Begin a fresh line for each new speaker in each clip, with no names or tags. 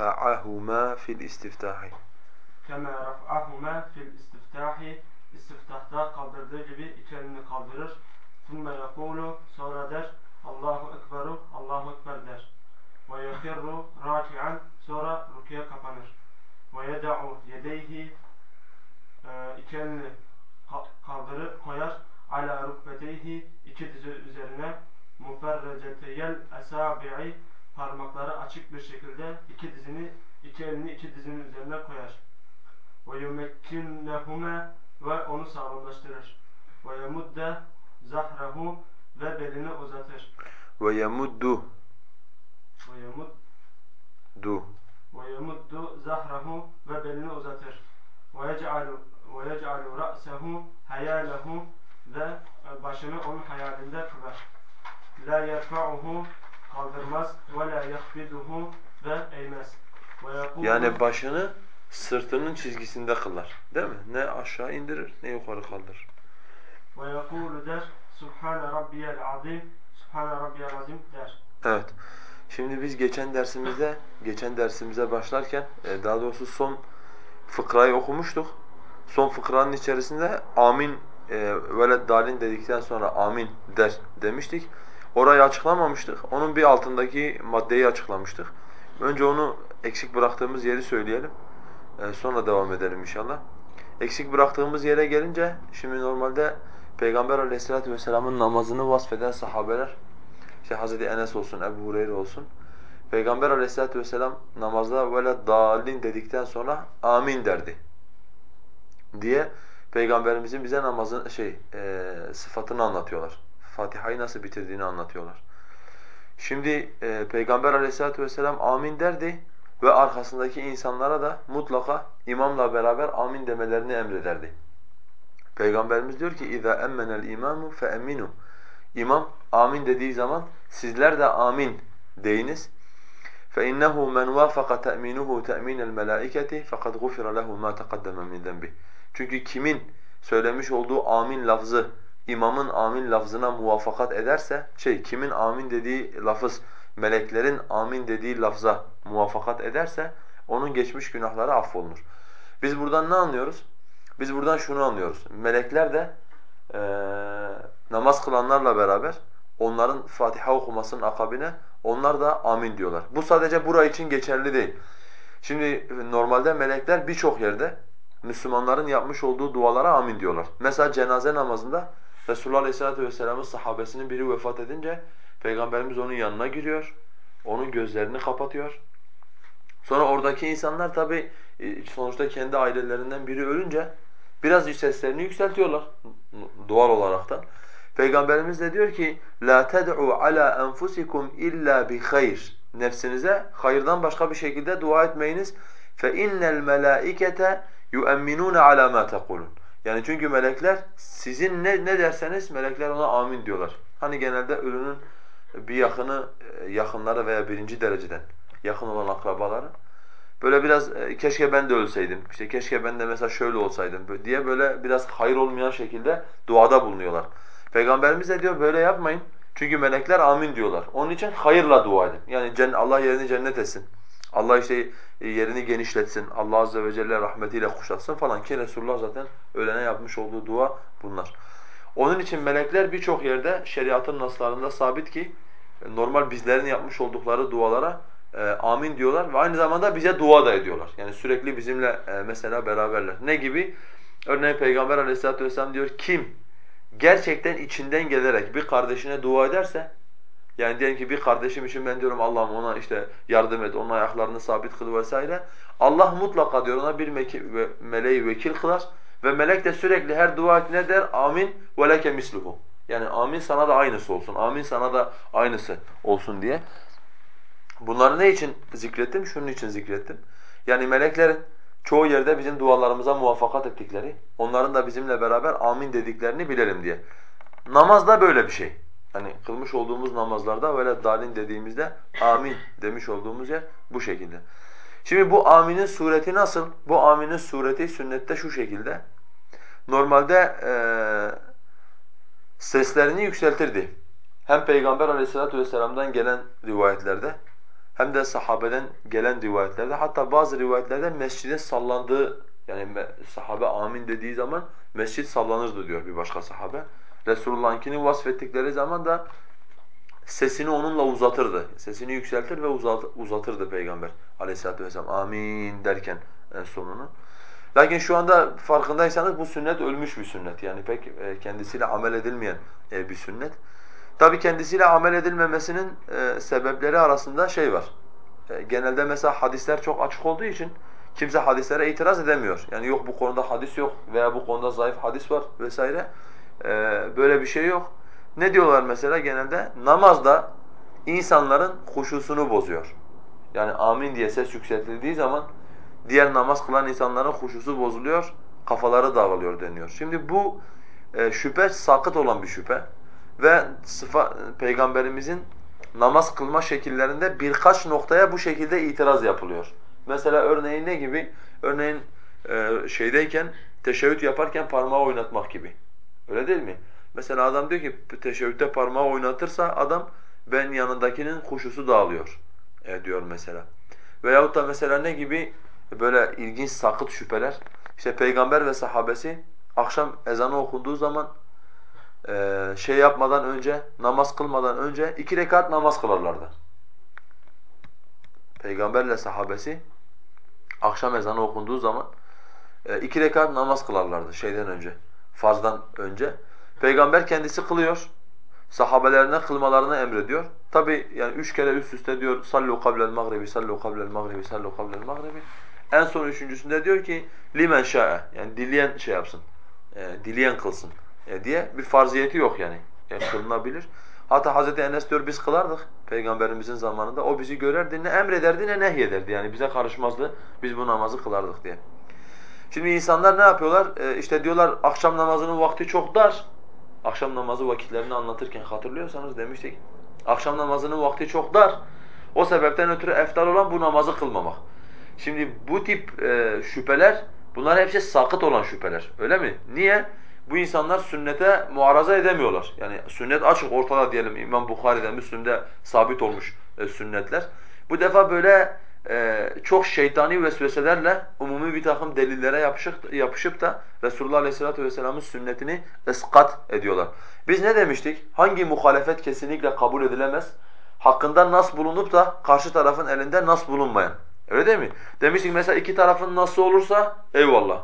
رفعهما في الاستفتاح. كما yerfa'uhu kaldırmaz ve la yahfiduhu ve eğmez.
Yani başını sırtının çizgisinde kılar. Değil mi? Ne aşağı indirir ne yukarı kaldırır.
ve yekulu der Subhane rabbiyel azim Subhane rabbiyel azim der.
Evet. Şimdi biz geçen dersimizde, geçen dersimize başlarken e, daha doğrusu son fıkrayı okumuştuk. Son fıkranın içerisinde amin e, veled dalin dedikten sonra amin der demiştik. Orayı açıklamamıştık. Onun bir altındaki maddeyi açıklamıştık. Önce onu eksik bıraktığımız yeri söyleyelim. E, sonra devam edelim inşallah. Eksik bıraktığımız yere gelince şimdi normalde Peygamber Aleyhisselatü vesselam'ın namazını vasfeden sahabeler işte Hazreti Enes olsun, Ebu Hureyre olsun. Peygamber Aleyhisselatü vesselam namazda böyle dalin dedikten sonra amin derdi. Diye Peygamberimizin bize namazın şey e, sıfatını anlatıyorlar. Fatiha'yı nasıl bitirdiğini anlatıyorlar. Şimdi e, Peygamber Aleyhisselatü vesselam amin derdi ve arkasındaki insanlara da mutlaka imamla beraber amin demelerini emrederdi. Peygamberimiz diyor ki اِذَا اَمَّنَ الْاِمَامُ فَاَمِّنُوا İmam amin dediği zaman sizler de amin deyiniz. فَاِنَّهُ مَنْ وَافَقَ تَأْمِينُهُ تَأْمِينَ الْمَلَائِكَةِ فَقَدْ غُفِرَ لَهُ مَا تَقَدَّمَ مِنْ ذَنْبِهِ Çünkü kimin söylemiş olduğu amin lafzı imamın amin lafzına muvafakat ederse, şey kimin amin dediği lafız meleklerin amin dediği lafza muvafakat ederse onun geçmiş günahları affolunur. Biz buradan ne anlıyoruz? Biz buradan şunu anlıyoruz. Melekler de eee, namaz kılanlarla beraber onların Fatiha okumasının akabine onlar da amin diyorlar. Bu sadece bura için geçerli değil. Şimdi normalde melekler birçok yerde Müslümanların yapmış olduğu dualara amin diyorlar. Mesela cenaze namazında Resulullah Aleyhisselatü Vesselam'ın sahabesinin biri vefat edince Peygamberimiz onun yanına giriyor. Onun gözlerini kapatıyor. Sonra oradaki insanlar tabi sonuçta kendi ailelerinden biri ölünce biraz seslerini yükseltiyorlar doğal olaraktan. Peygamberimiz de diyor ki la ted'u ala enfusikum illa bi hayr. Nefsinize hayırdan başka bir şekilde dua etmeyiniz. Fe innel melaikete yu'minun ala ma taqulun. Yani çünkü melekler sizin ne ne derseniz melekler ona amin diyorlar. Hani genelde ölünün bir yakını yakınları veya birinci dereceden yakın olan akrabaları böyle biraz e, keşke ben de ölseydim. İşte keşke ben de mesela şöyle olsaydım diye böyle biraz hayır olmayan şekilde duada bulunuyorlar. Peygamberimiz de diyor böyle yapmayın. Çünkü melekler amin diyorlar. Onun için hayırla dua edin. Yani Allah yerini cennet etsin. Allah işte yerini genişletsin. Allah azze ve celle rahmetiyle kuşatsın falan ki Resulullah zaten ölene yapmış olduğu dua bunlar. Onun için melekler birçok yerde şeriatın naslarında sabit ki normal bizlerin yapmış oldukları dualara e, amin diyorlar ve aynı zamanda bize dua da ediyorlar. Yani sürekli bizimle e, mesela beraberler. Ne gibi? Örneğin Peygamber Aleyhisselatü vesselam diyor kim gerçekten içinden gelerek bir kardeşine dua ederse yani diyelim ki bir kardeşim için ben diyorum Allah'ım ona işte yardım et, onun ayaklarını sabit kıl vesaire. Allah mutlaka diyor ona bir meleği vekil kılar ve melek de sürekli her dua ne der? Amin ve leke misluhu. Yani amin sana da aynısı olsun. Amin sana da aynısı olsun diye. Bunları ne için zikrettim? Şunun için zikrettim. Yani meleklerin çoğu yerde bizim dualarımıza muvaffakat ettikleri, onların da bizimle beraber amin dediklerini bilelim diye. Namaz da böyle bir şey. Hani kılmış olduğumuz namazlarda böyle dalin dediğimizde amin demiş olduğumuz yer bu şekilde. Şimdi bu aminin sureti nasıl? Bu aminin sureti sünnette şu şekilde. Normalde e, seslerini yükseltirdi. Hem Peygamber aleyhissalatu vesselam'dan gelen rivayetlerde hem de sahabeden gelen rivayetlerde hatta bazı rivayetlerde mescidin sallandığı yani sahabe amin dediği zaman mescit sallanırdı diyor bir başka sahabe. Resulullah'ınkini vasfettikleri zaman da sesini onunla uzatırdı. Sesini yükseltir ve uzat, uzatırdı Peygamber aleyhissalatu vesselam amin derken en sonunu. Lakin şu anda farkındaysanız bu sünnet ölmüş bir sünnet. Yani pek e, kendisiyle amel edilmeyen e, bir sünnet. Tabi kendisiyle amel edilmemesinin e, sebepleri arasında şey var. Genelde mesela hadisler çok açık olduğu için kimse hadislere itiraz edemiyor. Yani yok bu konuda hadis yok veya bu konuda zayıf hadis var vesaire. Böyle bir şey yok. Ne diyorlar mesela genelde? Namazda insanların huşusunu bozuyor. Yani amin diye ses yükseltildiği zaman diğer namaz kılan insanların huşusu bozuluyor, kafaları dağılıyor deniyor. Şimdi bu e, şüphe sakıt olan bir şüphe ve sıfa, peygamberimizin namaz kılma şekillerinde birkaç noktaya bu şekilde itiraz yapılıyor. Mesela örneğin ne gibi? Örneğin e, şeydeyken teşehhüd yaparken parmağı oynatmak gibi. Öyle değil mi? Mesela adam diyor ki teşehhütte parmağı oynatırsa adam ben yanındakinin huşusu dağılıyor e, diyor mesela. Veyahut da mesela ne gibi böyle ilginç sakıt şüpheler. İşte peygamber ve sahabesi akşam ezanı okunduğu zaman e, şey yapmadan önce, namaz kılmadan önce iki rekat namaz kılarlardı. Peygamberle sahabesi akşam ezanı okunduğu zaman e, iki rekat namaz kılarlardı şeyden önce, farzdan önce. Peygamber kendisi kılıyor, sahabelerine kılmalarını emrediyor. Tabi yani üç kere üst üste diyor sallu kablel mağribi, sallu kablel mağribi, sallu kablel mağribi. En son üçüncüsünde diyor ki limen şa'e yani dileyen şey yapsın, e, dileyen kılsın e, diye bir farziyeti yok yani. yani kılınabilir. Hatta Hazreti Enes diyor biz kılardık peygamberimizin zamanında. O bizi görerdi ne emrederdi ne nehyederdi yani bize karışmazdı. Biz bu namazı kılardık diye. Şimdi insanlar ne yapıyorlar? E, işte diyorlar akşam namazının vakti çok dar. Akşam namazı vakitlerini anlatırken hatırlıyorsanız demiştik. Akşam namazının vakti çok dar. O sebepten ötürü eftar olan bu namazı kılmamak. Şimdi bu tip e, şüpheler, bunlar hepsi sakıt olan şüpheler. Öyle mi? Niye? Bu insanlar sünnete muaraza edemiyorlar. Yani sünnet açık ortada diyelim. İmam Bukhari'de, Müslim'de sabit olmuş e, sünnetler. Bu defa böyle çok şeytani vesveselerle umumi bir takım delillere yapışıp, yapışıp da Resulullah Aleyhisselatü Vesselam'ın sünnetini ıskat ediyorlar. Biz ne demiştik? Hangi muhalefet kesinlikle kabul edilemez? Hakkında nas bulunup da karşı tarafın elinde nas bulunmayan. Öyle değil mi? Demiştik mesela iki tarafın nasıl olursa eyvallah.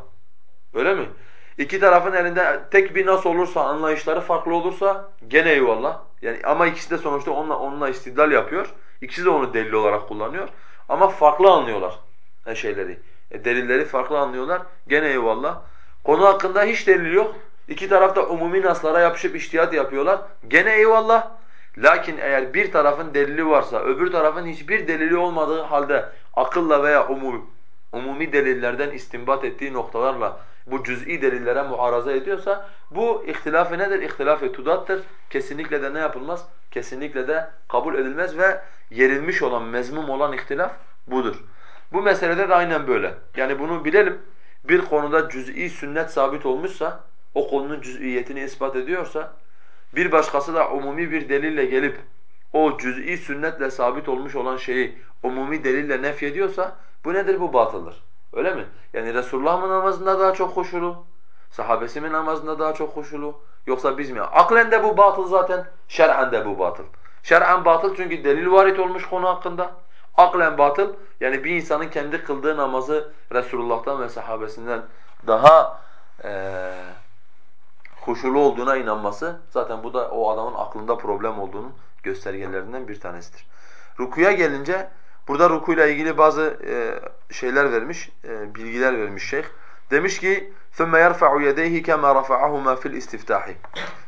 Öyle mi? İki tarafın elinde tek bir nas olursa, anlayışları farklı olursa gene eyvallah. Yani ama ikisi de sonuçta onunla onunla istidlal yapıyor. İkisi de onu delil olarak kullanıyor. Ama farklı anlıyorlar şeyleri. E, delilleri farklı anlıyorlar. Gene eyvallah. Konu hakkında hiç delil yok. İki tarafta umumi naslara yapışıp iştihat yapıyorlar. Gene eyvallah. Lakin eğer bir tarafın delili varsa, öbür tarafın hiçbir delili olmadığı halde akılla veya umumi, umumi delillerden istinbat ettiği noktalarla bu cüz'i delillere muaraza ediyorsa bu ihtilafı nedir? İhtilaf-ı tudattır. Kesinlikle de ne yapılmaz? Kesinlikle de kabul edilmez ve yerilmiş olan, mezmum olan ihtilaf budur. Bu meselede de aynen böyle. Yani bunu bilelim. Bir konuda cüz'i sünnet sabit olmuşsa, o konunun cüz'iyetini ispat ediyorsa, bir başkası da umumi bir delille gelip o cüz'i sünnetle sabit olmuş olan şeyi umumi delille nef ediyorsa bu nedir? Bu batıldır. Öyle mi? Yani Resulullah mı namazında daha çok huşulu? Sahabesi mi namazında daha çok huşulu? Yoksa biz mi? Aklen de bu batıl zaten, şer'en de bu batıl. Şer'en batıl çünkü delil varit olmuş konu hakkında. Aklen batıl yani bir insanın kendi kıldığı namazı Resulullah'tan ve sahabesinden daha ee, huşulu olduğuna inanması zaten bu da o adamın aklında problem olduğunun göstergelerinden bir tanesidir. Rukuya gelince burada rukuyla ilgili bazı e, şeyler vermiş, e, bilgiler vermiş şeyh. Demiş ki ثُمَّ يَرْفَعُ يَدَيْهِ كَمَا رَفَعَهُمَا فِي الْاِسْتِفْتَاحِ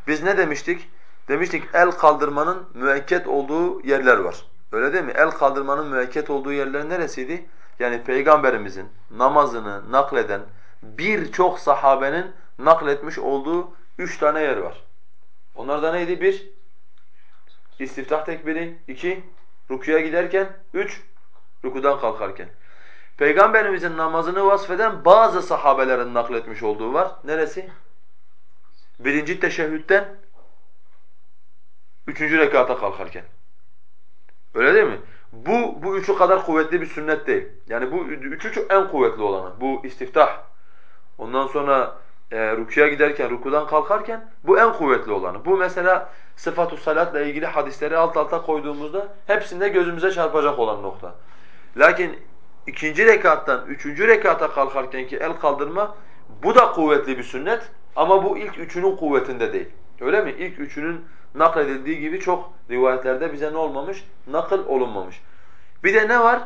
Biz ne demiştik? Demiştik el kaldırmanın müekket olduğu yerler var. Öyle değil mi? El kaldırmanın müekket olduğu yerler neresiydi? Yani Peygamberimizin namazını nakleden birçok sahabenin nakletmiş olduğu üç tane yer var. Onlar da neydi? Bir, istiftah tekbiri. iki rukuya giderken. Üç, rukudan kalkarken. Peygamberimizin namazını vasfeden bazı sahabelerin nakletmiş olduğu var. Neresi? Birinci teşehhütten üçüncü rekata kalkarken. Öyle değil mi? Bu, bu üçü kadar kuvvetli bir sünnet değil. Yani bu üçü en kuvvetli olanı. Bu istiftah. Ondan sonra e, rukuya giderken, rukudan kalkarken bu en kuvvetli olanı. Bu mesela sıfatu salatla ilgili hadisleri alt alta koyduğumuzda hepsinde gözümüze çarpacak olan nokta. Lakin ikinci rekattan üçüncü rekata kalkarkenki el kaldırma bu da kuvvetli bir sünnet ama bu ilk üçünün kuvvetinde değil. Öyle mi? İlk üçünün nakledildiği gibi çok rivayetlerde bize ne olmamış? Nakıl olunmamış. Bir de ne var?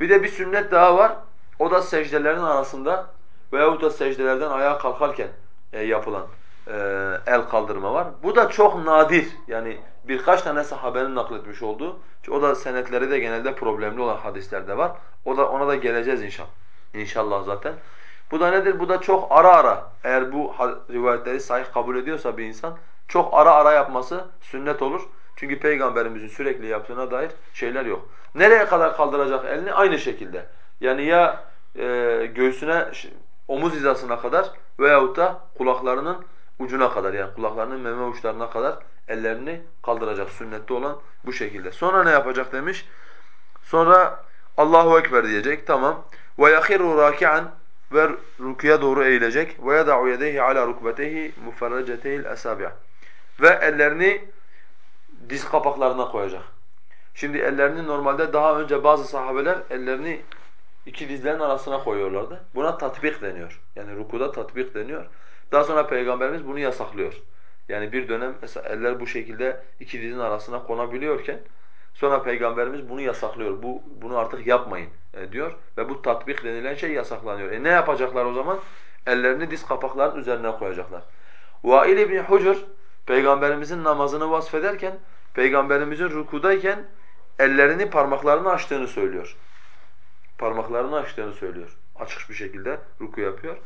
Bir de bir sünnet daha var. O da secdelerin arasında veyahut da secdelerden ayağa kalkarken e, yapılan e, el kaldırma var. Bu da çok nadir. Yani birkaç tane sahabenin nakletmiş olduğu. O da senetleri de genelde problemli olan hadislerde var. O da ona da geleceğiz inşallah. İnşallah zaten. Bu da nedir? Bu da çok ara ara eğer bu rivayetleri sahih kabul ediyorsa bir insan çok ara ara yapması sünnet olur. Çünkü peygamberimizin sürekli yaptığına dair şeyler yok. Nereye kadar kaldıracak elini? Aynı şekilde. Yani ya e, göğsüne, omuz hizasına kadar veyahut da kulaklarının ucuna kadar yani kulaklarının meme uçlarına kadar ellerini kaldıracak. Sünnette olan bu şekilde. Sonra ne yapacak demiş? Sonra Allahu Ekber diyecek. Tamam. Yahiru raki'an ve rukuya doğru eğilecek. Yada'u yedeyhi ala rukbetehi mufarraceteyil esabi'. Ve ellerini diz kapaklarına koyacak. Şimdi ellerini normalde daha önce bazı sahabeler ellerini iki dizlerin arasına koyuyorlardı. Buna tatbik deniyor. Yani rukuda tatbik deniyor. Daha sonra Peygamberimiz bunu yasaklıyor. Yani bir dönem mesela eller bu şekilde iki dizin arasına konabiliyorken sonra Peygamberimiz bunu yasaklıyor. Bu bunu artık yapmayın e, diyor ve bu tatbik denilen şey yasaklanıyor. E ne yapacaklar o zaman? Ellerini diz kapakların üzerine koyacaklar. Vail ibn Hucur Peygamberimizin namazını vasfederken Peygamberimizin rukudayken ellerini parmaklarını açtığını söylüyor. Parmaklarını açtığını söylüyor. Açık bir şekilde ruku yapıyor.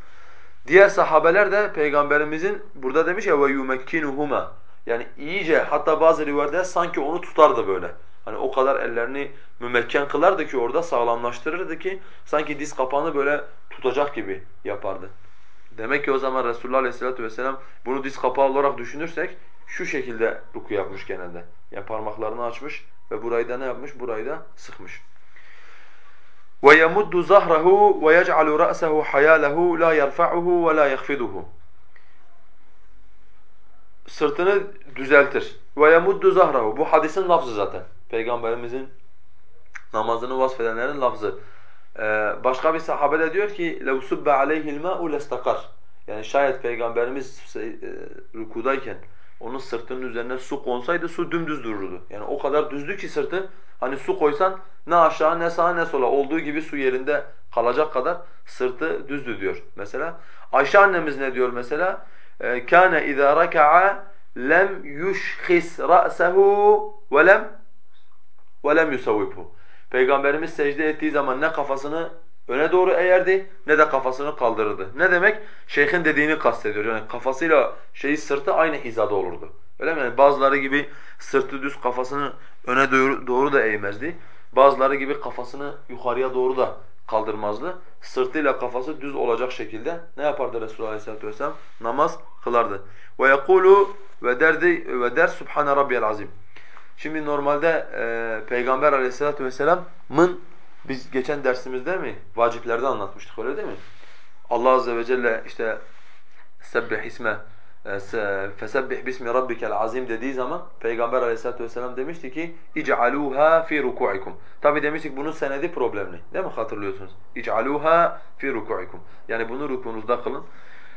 Diğer sahabeler de peygamberimizin burada demiş ya yumekkinuhuma yani iyice hatta bazı rivayetlerde sanki onu tutardı böyle. Hani o kadar ellerini mümekken kılardı ki orada sağlamlaştırırdı ki sanki diz kapağını böyle tutacak gibi yapardı. Demek ki o zaman Resulullah Aleyhisselatü Vesselam bunu diz kapağı olarak düşünürsek şu şekilde ruku yapmış genelde. Yani parmaklarını açmış ve burayı da ne yapmış? Burayı da sıkmış. وَيَمُدُّ زَهْرَهُ وَيَجْعَلُ رَأْسَهُ حَيَالَهُ لَا يَرْفَعُهُ وَلَا يَخْفِضُهُ Sırtını düzeltir. وَيَمُدُّ زَهْرَهُ Bu hadisin lafzı zaten. Peygamberimizin namazını vasfedenlerin lafzı. Ee, başka bir sahabe de diyor ki لَوْ سُبَّ عَلَيْهِ الْمَاءُ لَاسْتَقَرْ Yani şayet Peygamberimiz e, rükudayken onun sırtının üzerine su konsaydı su dümdüz dururdu. Yani o kadar düzdü ki sırtı hani su koysan ne aşağı ne sağa ne sola olduğu gibi su yerinde kalacak kadar sırtı düzdü diyor mesela. Ayşe annemiz ne diyor mesela? Kana iza raka'a lem yushkhis ra'sahu ve lem ve lem yusawwibhu. Peygamberimiz secde ettiği zaman ne kafasını öne doğru eğerdi ne de kafasını kaldırırdı. Ne demek? Şeyhin dediğini kastediyor. Yani kafasıyla şeyi sırtı aynı hizada olurdu. Öyle mi? Yani bazıları gibi sırtı düz kafasını öne doğru, doğru da eğmezdi. Bazıları gibi kafasını yukarıya doğru da kaldırmazdı. Sırtıyla kafası düz olacak şekilde ne yapardı Resulullah Aleyhisselatü Vesselam? Namaz kılardı. Ve yekulu ve derdi ve der Subhane Rabbiyel Azim. Şimdi normalde e, Peygamber Aleyhisselatü Vesselam'ın biz geçen dersimizde mi vaciplerde anlatmıştık öyle değil mi? Allah azze ve celle işte sebbih isme فَسَبِّحْ بِسْمِ رَبِّكَ الْعَظِيمِ dediği zaman Peygamber aleyhissalatu vesselam demişti ki اِجْعَلُوهَا فِي رُكُعِكُمْ Tabi demiştik bunun senedi problemli. Değil mi hatırlıyorsunuz? اِجْعَلُوهَا فِي رُكُعِكُمْ Yani bunu rukunuzda kılın.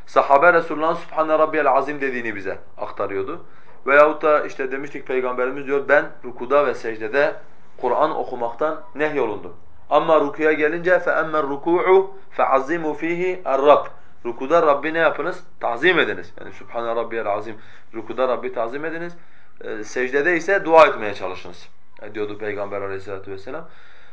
Sahabe Resulullah'ın Subhane Rabbiyel Azim dediğini bize aktarıyordu. Veyahut da işte demiştik Peygamberimiz diyor ben rukuda ve secdede Kur'an okumaktan nehyolundum. Ama rukuya gelince فَأَمَّا الرُّكُوعُ فَعَزِّمُوا ف۪يهِ الرَّبِّ Rukuda Rabbi ne yapınız? Tazim ediniz. Yani Subhane Rabbiyel Azim. Rukuda Rabbi tazim ediniz. E, secdede ise dua etmeye çalışınız. E, diyordu Peygamber aleyhissalatu vesselam.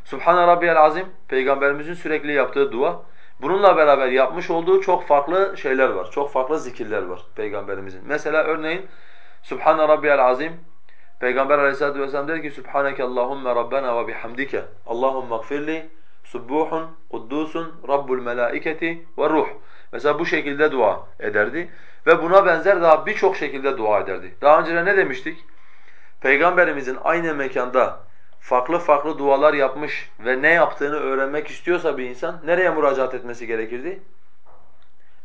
Subhane Rabbiyel Azim, Peygamberimizin sürekli yaptığı dua. Bununla beraber yapmış olduğu çok farklı şeyler var. Çok farklı zikirler var Peygamberimizin. Mesela örneğin Subhane Rabbiyel Azim, Peygamber aleyhissalatu vesselam der ki Subhaneke Allahümme Rabbena ve bihamdike Allahümme gfirli Subbuhun, Kuddusun, Rabbul melaiketi ve ruh. Mesela bu şekilde dua ederdi. Ve buna benzer daha birçok şekilde dua ederdi. Daha önce ne demiştik? Peygamberimizin aynı mekanda farklı farklı dualar yapmış ve ne yaptığını öğrenmek istiyorsa bir insan nereye müracaat etmesi gerekirdi?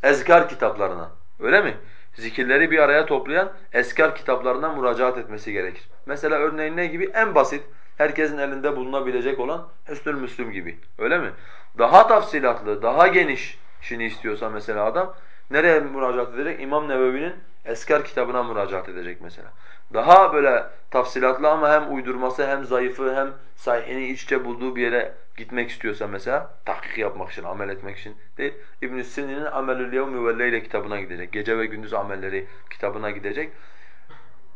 Ezkar kitaplarına. Öyle mi? Zikirleri bir araya toplayan eskar kitaplarına müracaat etmesi gerekir. Mesela örneğin ne gibi? En basit, herkesin elinde bulunabilecek olan Hüsnül Müslüm gibi. Öyle mi? Daha tafsilatlı, daha geniş işini istiyorsa mesela adam nereye müracaat edecek? İmam Nevevi'nin Eskar kitabına müracaat edecek mesela. Daha böyle tafsilatlı ama hem uydurması hem zayıfı hem sahihini iççe bulduğu bir yere gitmek istiyorsa mesela tahkik yapmak için, amel etmek için değil. İbn Sini'nin Amelül Yevmi ve Leyle kitabına gidecek. Gece ve gündüz amelleri kitabına gidecek.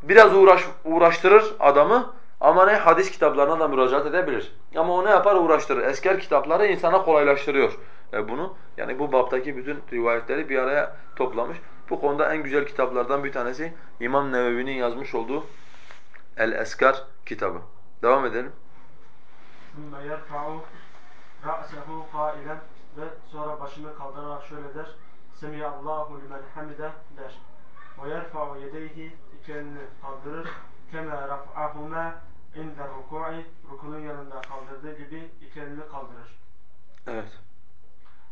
Biraz uğraş uğraştırır adamı ama ne hadis kitaplarına da müracaat edebilir. Ama o ne yapar? Uğraştırır. Esker kitapları insana kolaylaştırıyor e bunu. Yani bu baptaki bütün rivayetleri bir araya toplamış. Bu konuda en güzel kitaplardan bir tanesi İmam Nevevi'nin yazmış olduğu El-Eskar kitabı. Devam edelim.
ثُمَّ يَرْفَعُ رَأْسَهُ قَائِلًا Ve sonra başını kaldırarak şöyle der. سَمِيَ اللّٰهُ لِمَنْ حَمِدَ der. وَيَرْفَعُ يَدَيْهِ İki elini kaldırır. كَمَا رَفْعَهُمَا اِنْدَ الرُّكُوعِ Rukunun yanında kaldırdığı gibi iki elini kaldırır.
Evet.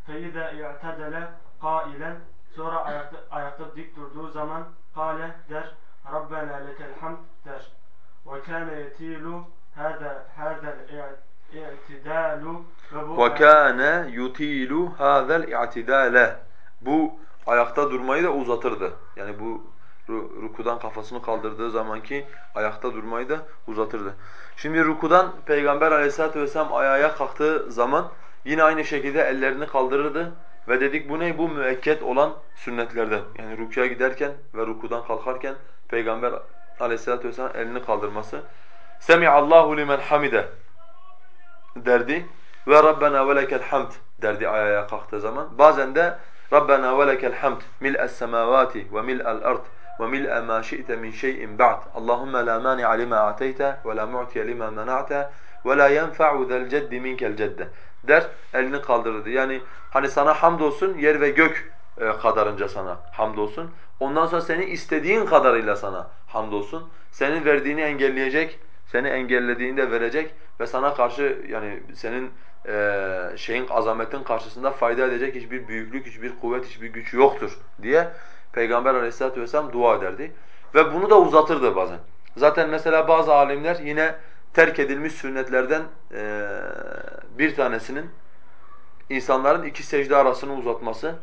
فَاِذَا اِعْتَدَلَ قَائِلًا Sonra ayakta, ayakta dik durduğu zaman kale der Rabbena lekel hamd der. Ve kâne yetilu hâda hâdel
kâne yutilu hâzel i'tidâle. Bu ayakta durmayı da uzatırdı. Yani bu rukudan kafasını kaldırdığı zamanki ayakta durmayı da uzatırdı. Şimdi rukudan Peygamber aleyhissalatu vesselam ayağa kalktığı zaman yine aynı şekilde ellerini kaldırırdı ve dedik bu ne? Bu müekket olan sünnetlerden. Yani rukuya giderken ve rukudan kalkarken Peygamber aleyhissalatu vesselam elini kaldırması. Semi'allahu limen hamide derdi ve Rabbena ve lekel hamd derdi ayağa kalktığı zaman. Bazen de Rabbena ve lekel hamd mil'es semavati ve mil'el ard ve mil'e ma şi'te min şey'in ba'd. Allahumme la mani'a lima ateyte ve la mu'tiye lima mena'te ve la yenfa'u zel ceddi minkel cedde der, elini kaldırırdı. Yani hani sana hamdolsun yer ve gök e, kadarınca sana hamdolsun. Ondan sonra seni istediğin kadarıyla sana hamdolsun. Senin verdiğini engelleyecek, seni engellediğini de verecek ve sana karşı yani senin e, şeyin azametin karşısında fayda edecek hiçbir büyüklük, hiçbir kuvvet, hiçbir güç yoktur diye Peygamber Aleyhisselatü vesselam dua ederdi. Ve bunu da uzatırdı bazen. Zaten mesela bazı alimler yine terk edilmiş sünnetlerden e, bir tanesinin insanların iki secde arasını uzatması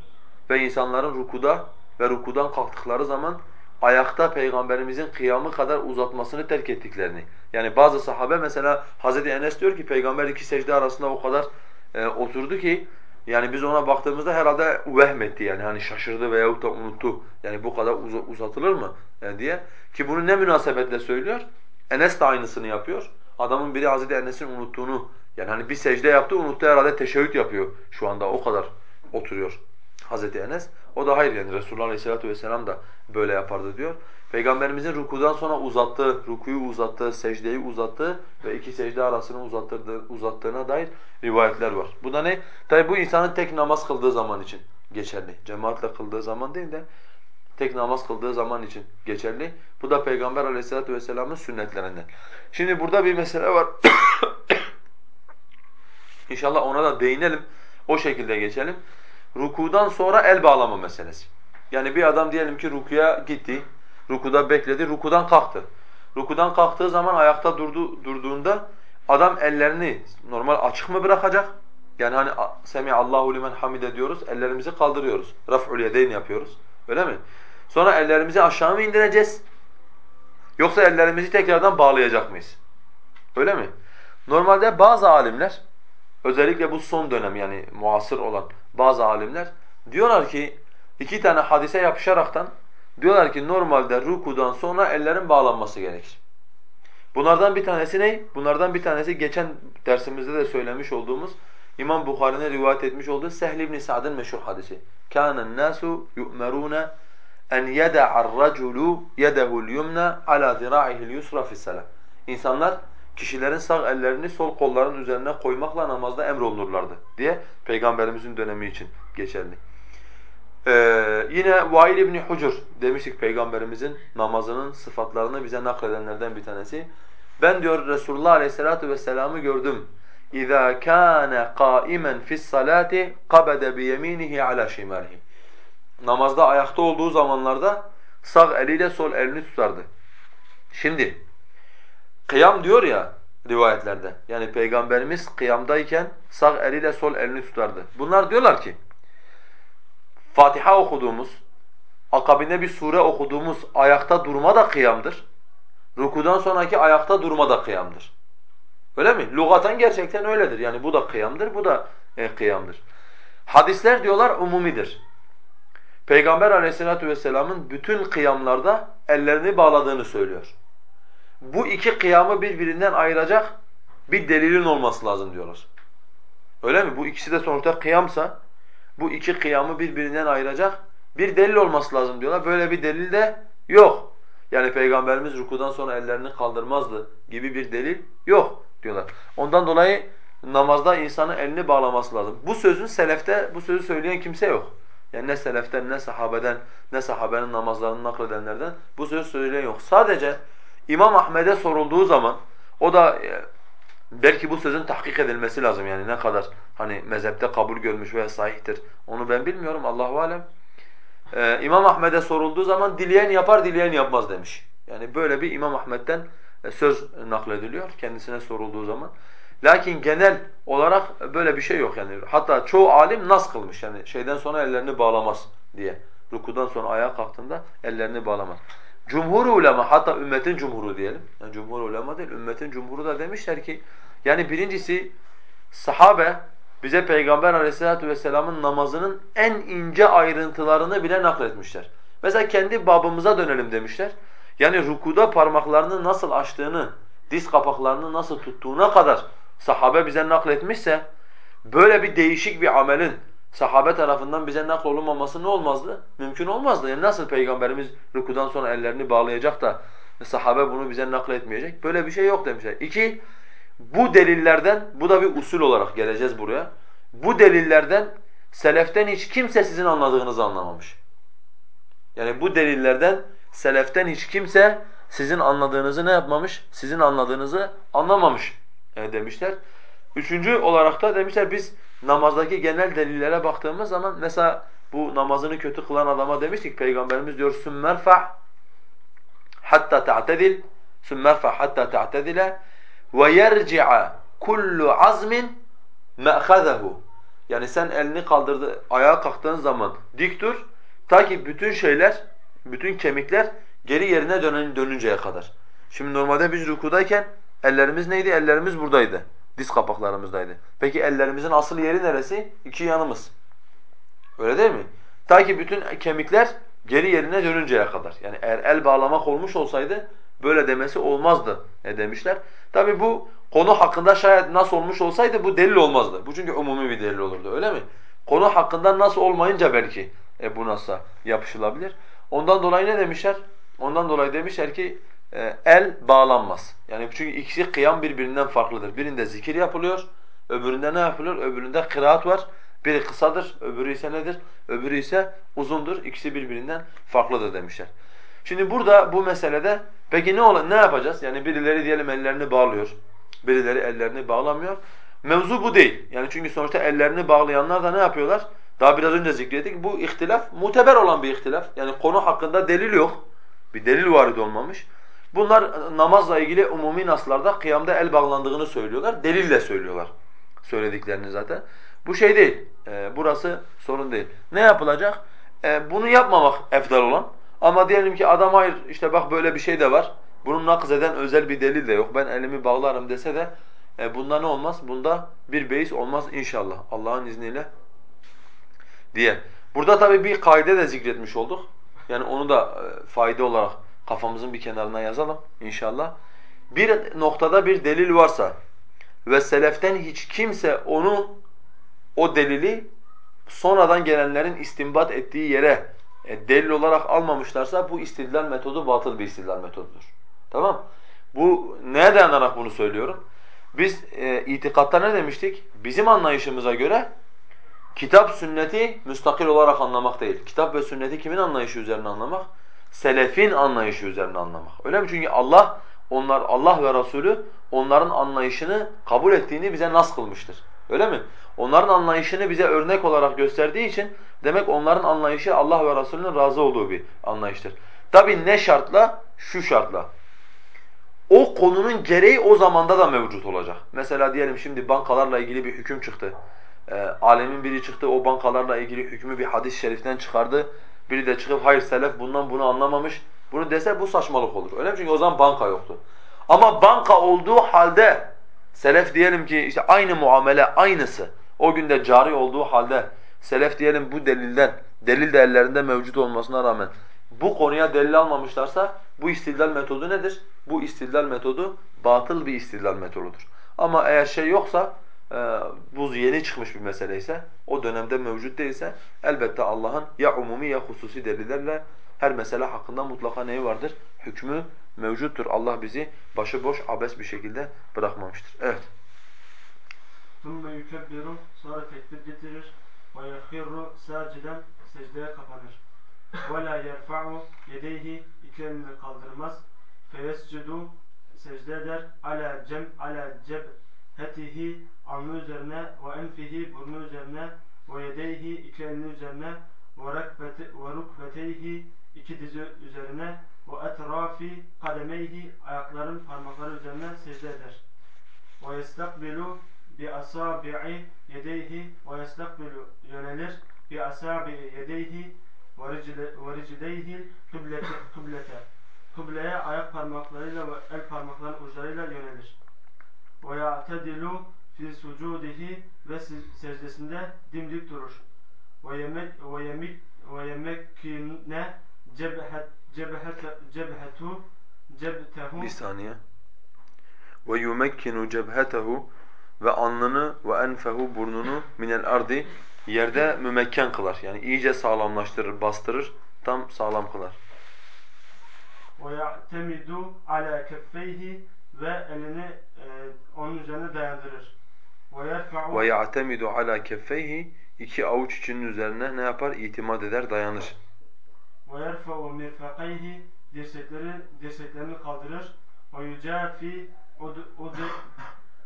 ve insanların rukuda ve rukudan kalktıkları zaman ayakta peygamberimizin kıyamı kadar uzatmasını terk ettiklerini. Yani bazı sahabe mesela Hazreti Enes diyor ki peygamber iki secde arasında o kadar e, oturdu ki yani biz ona baktığımızda herhalde vehmetti yani hani şaşırdı veyahut da unuttu. Yani bu kadar uz uzatılır mı e, diye. Ki bunu ne münasebetle söylüyor? Enes de aynısını yapıyor. Adamın biri Hazreti Enes'in unuttuğunu yani hani bir secde yaptı unuttu herhalde teşehhüd yapıyor şu anda o kadar oturuyor Hazreti Enes. O da hayır yani Resulullah Aleyhisselatü Vesselam da böyle yapardı diyor. Peygamberimizin rukudan sonra uzattığı, rukuyu uzattığı, secdeyi uzattığı ve iki secde arasını uzattığına dair rivayetler var. Bu da ne? Tabi bu insanın tek namaz kıldığı zaman için geçerli. Cemaatle kıldığı zaman değil de tek namaz kıldığı zaman için geçerli. Bu da Peygamber Aleyhisselatü vesselamın sünnetlerinden. Şimdi burada bir mesele var. İnşallah ona da değinelim. O şekilde geçelim. Rukudan sonra el bağlama meselesi. Yani bir adam diyelim ki rukuya gitti. Rukuda bekledi, rukudan kalktı. Rukudan kalktığı zaman ayakta durdu, durduğunda adam ellerini normal açık mı bırakacak? Yani hani semi Allahu limen hamide diyoruz, ellerimizi kaldırıyoruz. Raf'ul yedeyn yapıyoruz. Öyle mi? Sonra ellerimizi aşağı mı indireceğiz? Yoksa ellerimizi tekrardan bağlayacak mıyız? Öyle mi? Normalde bazı alimler, özellikle bu son dönem yani muasır olan bazı alimler diyorlar ki iki tane hadise yapışaraktan diyorlar ki normalde rukudan sonra ellerin bağlanması gerekir. Bunlardan bir tanesi ne? Bunlardan bir tanesi geçen dersimizde de söylemiş olduğumuz İmam Bukhari'nin rivayet etmiş olduğu Sehl ibn Sa'd'ın meşhur hadisi. كَانَ النَّاسُ يُؤْمَرُونَ en yeda'a ar-raculu yedehu'l yumna ala zira'ihi'l yusra fi's İnsanlar kişilerin sağ ellerini sol kolların üzerine koymakla namazda emrolunurlardı diye Peygamberimizin dönemi için geçerli. Ee, yine Vail ibn Hucur demiştik Peygamberimizin namazının sıfatlarını bize nakledenlerden bir tanesi. Ben diyor Resulullah Aleyhissalatu vesselam'ı gördüm. İza kana qaimen fi's salati qabada bi yeminihi ala şimalihi. Namazda ayakta olduğu zamanlarda sağ eliyle sol elini tutardı. Şimdi kıyam diyor ya rivayetlerde. Yani Peygamberimiz kıyamdayken sağ eliyle sol elini tutardı. Bunlar diyorlar ki Fatiha okuduğumuz, akabinde bir sure okuduğumuz ayakta durma da kıyamdır. Rukudan sonraki ayakta durma da kıyamdır. Öyle mi? Lugaten gerçekten öyledir. Yani bu da kıyamdır, bu da e, kıyamdır. Hadisler diyorlar umumidir. Peygamber aleyhissalatu vesselamın bütün kıyamlarda ellerini bağladığını söylüyor. Bu iki kıyamı birbirinden ayıracak bir delilin olması lazım diyorlar. Öyle mi? Bu ikisi de sonuçta kıyamsa bu iki kıyamı birbirinden ayıracak bir delil olması lazım diyorlar. Böyle bir delil de yok. Yani Peygamberimiz rukudan sonra ellerini kaldırmazdı gibi bir delil yok diyorlar. Ondan dolayı namazda insanın elini bağlaması lazım. Bu sözün selefte bu sözü söyleyen kimse yok. Yani ne seleften ne sahabeden ne sahabenin namazlarını nakledenlerden bu sözü söyleyen yok. Sadece İmam Ahmed'e sorulduğu zaman o da e, belki bu sözün tahkik edilmesi lazım yani ne kadar hani mezhepte kabul görmüş veya sahihtir onu ben bilmiyorum Allahu alem. Ee, İmam Ahmed'e sorulduğu zaman dileyen yapar dileyen yapmaz demiş. Yani böyle bir İmam Ahmed'den e, söz naklediliyor kendisine sorulduğu zaman. Lakin genel olarak böyle bir şey yok yani. Hatta çoğu alim nas kılmış yani şeyden sonra ellerini bağlamaz diye. Rukudan sonra ayağa kalktığında ellerini bağlamaz. Cumhur ulema hatta ümmetin cumhuru diyelim. Yani cumhur ulema değil ümmetin cumhuru da demişler ki yani birincisi sahabe bize Peygamber Aleyhisselatü vesselamın namazının en ince ayrıntılarını bile nakletmişler. Mesela kendi babımıza dönelim demişler. Yani rukuda parmaklarını nasıl açtığını, diz kapaklarını nasıl tuttuğuna kadar sahabe bize nakletmişse böyle bir değişik bir amelin sahabe tarafından bize olunmaması ne olmazdı? Mümkün olmazdı. Yani nasıl Peygamberimiz rükudan sonra ellerini bağlayacak da sahabe bunu bize nakletmeyecek? Böyle bir şey yok demişler. İki, bu delillerden, bu da bir usul olarak geleceğiz buraya. Bu delillerden seleften hiç kimse sizin anladığınızı anlamamış. Yani bu delillerden seleften hiç kimse sizin anladığınızı ne yapmamış? Sizin anladığınızı anlamamış e, demişler. Üçüncü olarak da demişler biz namazdaki genel delillere baktığımız zaman mesela bu namazını kötü kılan adama demiştik Peygamberimiz diyor sümmerfa hatta ta'tedil sümmerfa hatta ta'tedile ve yerci'a kullu azmin me'khazehu yani sen elini kaldırdı ayağa kalktığın zaman dik dur ta ki bütün şeyler bütün kemikler geri yerine dönün, dönünceye kadar. Şimdi normalde biz rükudayken ellerimiz neydi? Ellerimiz buradaydı. Diz kapaklarımızdaydı. Peki ellerimizin asıl yeri neresi? İki yanımız. Öyle değil mi? Ta ki bütün kemikler geri yerine dönünceye kadar. Yani eğer el bağlamak olmuş olsaydı böyle demesi olmazdı e demişler. Tabi bu konu hakkında şayet nasıl olmuş olsaydı bu delil olmazdı. Bu çünkü umumi bir delil olurdu öyle mi? Konu hakkında nasıl olmayınca belki e bu nasıl yapışılabilir. Ondan dolayı ne demişler? Ondan dolayı demişler ki el bağlanmaz. Yani çünkü ikisi kıyam birbirinden farklıdır. Birinde zikir yapılıyor, öbüründe ne yapılıyor? Öbüründe kıraat var. Biri kısadır, öbürü ise nedir? Öbürü ise uzundur. İkisi birbirinden farklıdır demişler. Şimdi burada bu meselede peki ne olur? Ne yapacağız? Yani birileri diyelim ellerini bağlıyor. Birileri ellerini bağlamıyor. Mevzu bu değil. Yani çünkü sonuçta ellerini bağlayanlar da ne yapıyorlar? Daha biraz önce zikrettik. Bu ihtilaf muteber olan bir ihtilaf. Yani konu hakkında delil yok. Bir delil varid olmamış. Bunlar namazla ilgili umumi naslarda kıyamda el bağlandığını söylüyorlar. Delille söylüyorlar söylediklerini zaten. Bu şey değil. E, burası sorun değil. Ne yapılacak? E, bunu yapmamak efdal olan. Ama diyelim ki adam hayır işte bak böyle bir şey de var. Bunun nakz eden özel bir delil de yok. Ben elimi bağlarım dese de e, bunda ne olmaz? Bunda bir beis olmaz inşallah. Allah'ın izniyle diye. Burada tabii bir kaide de zikretmiş olduk. Yani onu da e, fayda olarak kafamızın bir kenarına yazalım inşallah. Bir noktada bir delil varsa ve seleften hiç kimse onu o delili sonradan gelenlerin istinbat ettiği yere e, delil olarak almamışlarsa bu istidlal metodu batıl bir istidlal metodudur. Tamam? Bu neye dayanarak bunu söylüyorum? Biz e, itikatta ne demiştik? Bizim anlayışımıza göre kitap sünneti müstakil olarak anlamak değil. Kitap ve sünneti kimin anlayışı üzerine anlamak? Selefin anlayışı üzerine anlamak. Öyle mi? Çünkü Allah onlar Allah ve Resulü onların anlayışını kabul ettiğini bize nas kılmıştır. Öyle mi? Onların anlayışını bize örnek olarak gösterdiği için demek onların anlayışı Allah ve Resulünün razı olduğu bir anlayıştır. Tabi ne şartla? Şu şartla. O konunun gereği o zamanda da mevcut olacak. Mesela diyelim şimdi bankalarla ilgili bir hüküm çıktı. E, alemin biri çıktı o bankalarla ilgili hükmü bir hadis-i şeriften çıkardı. Biri de çıkıp hayır selef bundan bunu anlamamış. Bunu dese bu saçmalık olur. Öyle mi? Çünkü o zaman banka yoktu. Ama banka olduğu halde selef diyelim ki işte aynı muamele aynısı o günde cari olduğu halde selef diyelim bu delilden delil de ellerinde mevcut olmasına rağmen bu konuya delil almamışlarsa bu istidlal metodu nedir? Bu istidlal metodu batıl bir istidlal metodudur. Ama eğer şey yoksa bu yeni çıkmış bir mesele ise o dönemde mevcut değilse elbette Allah'ın ya umumi ya hususi delillerle her mesele hakkında mutlaka neyi vardır? Hükmü mevcuttur. Allah bizi başıboş, abes bir şekilde bırakmamıştır. Evet.
ثُمَّ يُكَبِّرُ Sonra tekbir getirir. وَيَخِرُّ سَاجِدًا Secdeye kapanır. وَلَا يَرْفَعُ يَدَيْهِ iki elini kaldırmaz. فَيَسْجُدُ secde eder. عَلَى cem عَلَى cebhetihi alnı üzerine ve enfihi burnu üzerine ve yedeyhi iki elini üzerine ve rukbeteyhi iki dizi üzerine ve etrafi kademeyhi ayakların parmakları üzerine secde eder. Ve yestakbilu bi asabi'i yedeyhi ve yestakbilu yönelir bi asabi'i yedeyhi ve ricileyhi kıblete kıbleye ayak parmaklarıyla ve el parmaklarının uçlarıyla yönelir. Ve ya'tedilu fi sucudihi ve secdesinde dimdik durur. Ve yemek ve yemek ve yemekkine cebhet cebhetu cebtehu
bir saniye ve yumekkinu cebhetehu ve alnını ve enfehu burnunu minel ardi yerde mümekken kılar. Yani iyice sağlamlaştırır, bastırır, tam sağlam kılar.
Ya'temidu ala keffeyhi ve elini e, onun üzerine dayandırır.
Ve ya'temidu ala keffeyhi iki avuç içinin üzerine ne yapar? İtimat eder, dayanır.
Ve yerfa'u mirfaqayhi dirsekleri dirseklerini kaldırır. Ve yucafi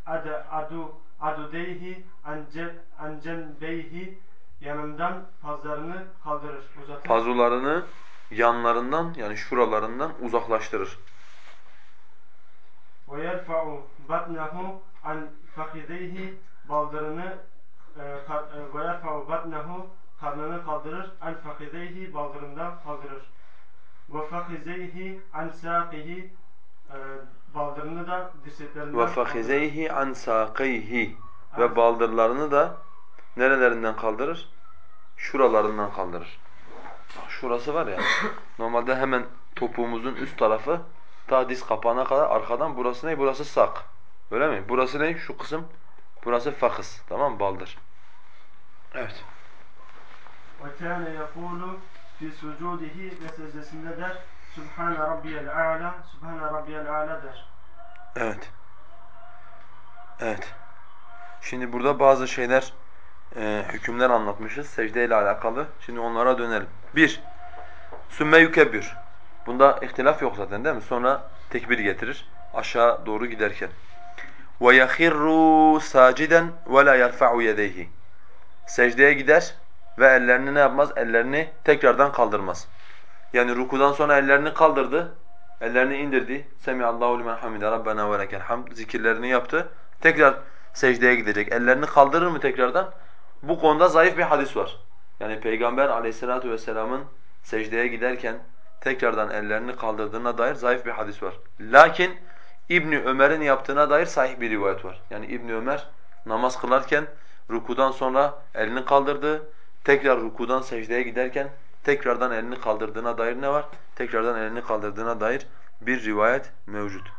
adu adu adudeyhi an cenbeyhi yanından fazlarını kaldırır, uzatır.
Pazularını yanlarından yani şuralarından uzaklaştırır.
Ve yerfa'u batnahu an fakideyhi baldırını ve yerfa'u batnahu karnını kaldırır an fakideyhi baldırından kaldırır. Ve fakizeyhi an saqihi baldırını da dirseklerinden
ve fakizeyhi an saqayhi ve baldırlarını da nerelerinden kaldırır? Şuralarından kaldırır. Şurası var ya. Normalde hemen topuğumuzun üst tarafı ta diz kapağına kadar arkadan burası ne? Burası sak. Öyle mi? Burası ne? Şu kısım. Burası fakız. Tamam mı? Baldır. Evet.
وَكَانَ يَقُولُ fi sucudihi ve secdesinde der Subhane Rabbiyel A'la Subhane Rabbiyel A'la der.
Evet. Evet. Şimdi burada bazı şeyler, e, hükümler anlatmışız secde ile alakalı. Şimdi onlara dönelim. Bir, sümme yükebbir. Bunda ihtilaf yok zaten değil mi? Sonra tekbir getirir aşağı doğru giderken. وَيَخِرُّ سَاجِدًا وَلَا يَرْفَعُ يَدَيْهِ Secdeye gider ve ellerini ne yapmaz? Ellerini tekrardan kaldırmaz. Yani rukudan sonra ellerini kaldırdı, ellerini indirdi. Semihallahu limen hamide rabbena ve lekel hamd zikirlerini yaptı. Tekrar secdeye gidecek. Ellerini kaldırır mı tekrardan? Bu konuda zayıf bir hadis var. Yani Peygamber aleyhissalatu vesselamın secdeye giderken tekrardan ellerini kaldırdığına dair zayıf bir hadis var. Lakin İbni Ömer'in yaptığına dair sahih bir rivayet var. Yani İbni Ömer namaz kılarken rukudan sonra elini kaldırdı. Tekrar rukudan secdeye giderken tekrardan elini kaldırdığına dair ne var? Tekrardan elini kaldırdığına dair bir rivayet mevcut.